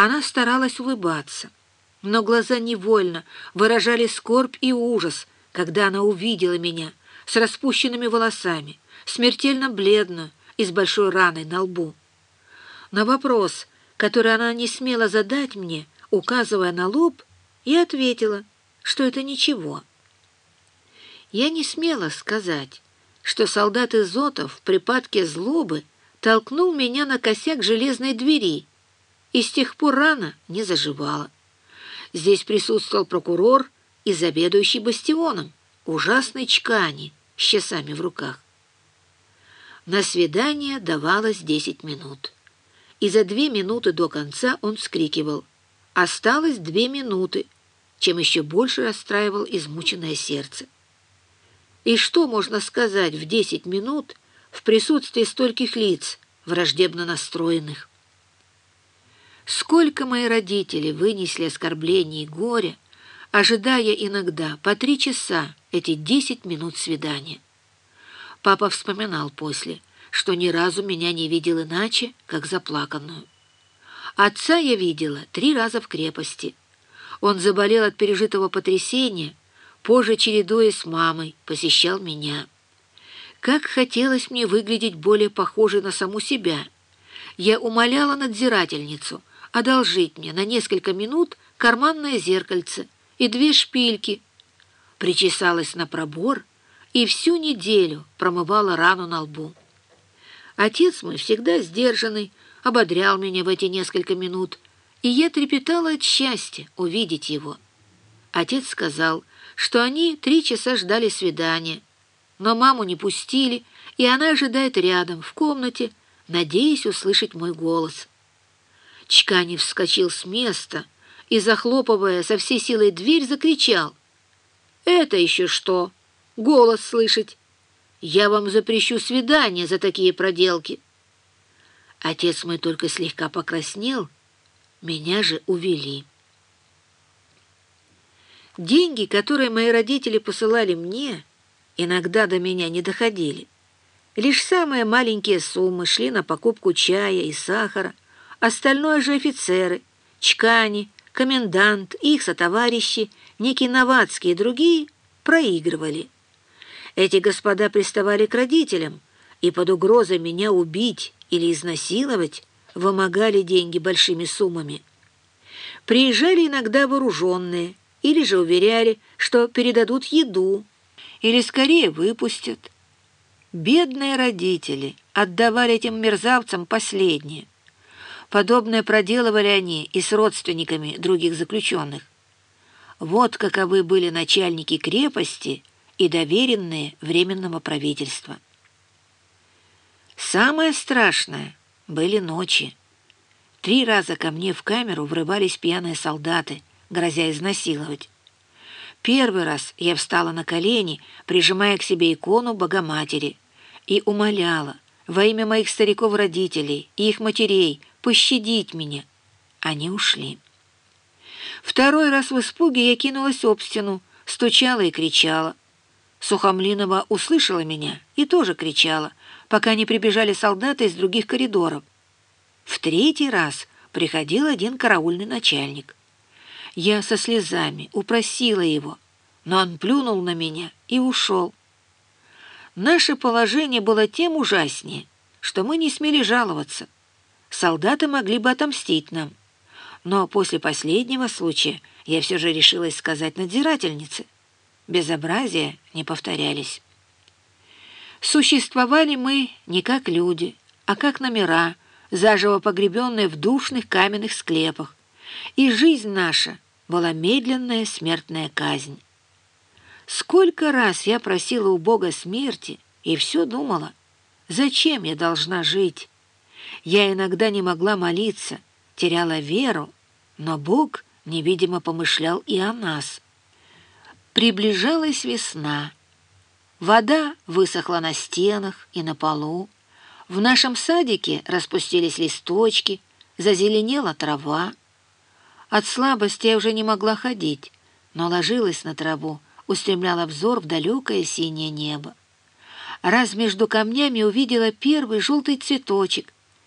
Она старалась улыбаться, но глаза невольно выражали скорбь и ужас, когда она увидела меня с распущенными волосами, смертельно бледную и с большой раной на лбу. На вопрос, который она не смела задать мне, указывая на лоб, я ответила, что это ничего. Я не смела сказать, что солдат Изотов в припадке злобы толкнул меня на косяк железной двери, и с тех пор рана не заживала. Здесь присутствовал прокурор и заведующий бастионом, ужасной чкани с часами в руках. На свидание давалось десять минут, и за две минуты до конца он вскрикивал «Осталось две минуты», чем еще больше расстраивал измученное сердце. И что можно сказать в десять минут в присутствии стольких лиц, враждебно настроенных? Сколько мои родители вынесли оскорблений и горя, ожидая иногда по три часа эти десять минут свидания. Папа вспоминал после, что ни разу меня не видел иначе, как заплаканную. Отца я видела три раза в крепости. Он заболел от пережитого потрясения, позже, чередуясь с мамой, посещал меня. Как хотелось мне выглядеть более похожей на саму себя. Я умоляла надзирательницу одолжить мне на несколько минут карманное зеркальце и две шпильки. Причесалась на пробор и всю неделю промывала рану на лбу. Отец мой, всегда сдержанный, ободрял меня в эти несколько минут, и я трепетала от счастья увидеть его. Отец сказал, что они три часа ждали свидания, но маму не пустили, и она ожидает рядом, в комнате, надеясь услышать мой голос. Чканев вскочил с места и, захлопывая со всей силой дверь, закричал. «Это еще что? Голос слышать! Я вам запрещу свидание за такие проделки!» Отец мой только слегка покраснел, меня же увели. Деньги, которые мои родители посылали мне, иногда до меня не доходили. Лишь самые маленькие суммы шли на покупку чая и сахара, остальное же офицеры, чкани, комендант, их сотоварищи, некий Новацкий и другие проигрывали. Эти господа приставали к родителям и под угрозой меня убить или изнасиловать вымогали деньги большими суммами. Приезжали иногда вооруженные, или же уверяли, что передадут еду, или скорее выпустят. Бедные родители отдавали этим мерзавцам последнее. Подобное проделывали они и с родственниками других заключенных. Вот каковы были начальники крепости и доверенные Временного правительства. Самое страшное были ночи. Три раза ко мне в камеру врывались пьяные солдаты, грозя изнасиловать. Первый раз я встала на колени, прижимая к себе икону Богоматери, и умоляла во имя моих стариков-родителей и их матерей пощадить меня. Они ушли. Второй раз в испуге я кинулась об стену, стучала и кричала. Сухомлинова услышала меня и тоже кричала, пока не прибежали солдаты из других коридоров. В третий раз приходил один караульный начальник. Я со слезами упросила его, но он плюнул на меня и ушел. Наше положение было тем ужаснее, что мы не смели жаловаться. Солдаты могли бы отомстить нам. Но после последнего случая я все же решилась сказать надзирательнице. Безобразия не повторялись. Существовали мы не как люди, а как номера, заживо погребенные в душных каменных склепах. И жизнь наша — была медленная смертная казнь. Сколько раз я просила у Бога смерти и все думала, зачем я должна жить? Я иногда не могла молиться, теряла веру, но Бог невидимо помышлял и о нас. Приближалась весна. Вода высохла на стенах и на полу. В нашем садике распустились листочки, зазеленела трава. От слабости я уже не могла ходить, но ложилась на траву, устремляла взор в далекое синее небо. Раз между камнями увидела первый желтый цветочек,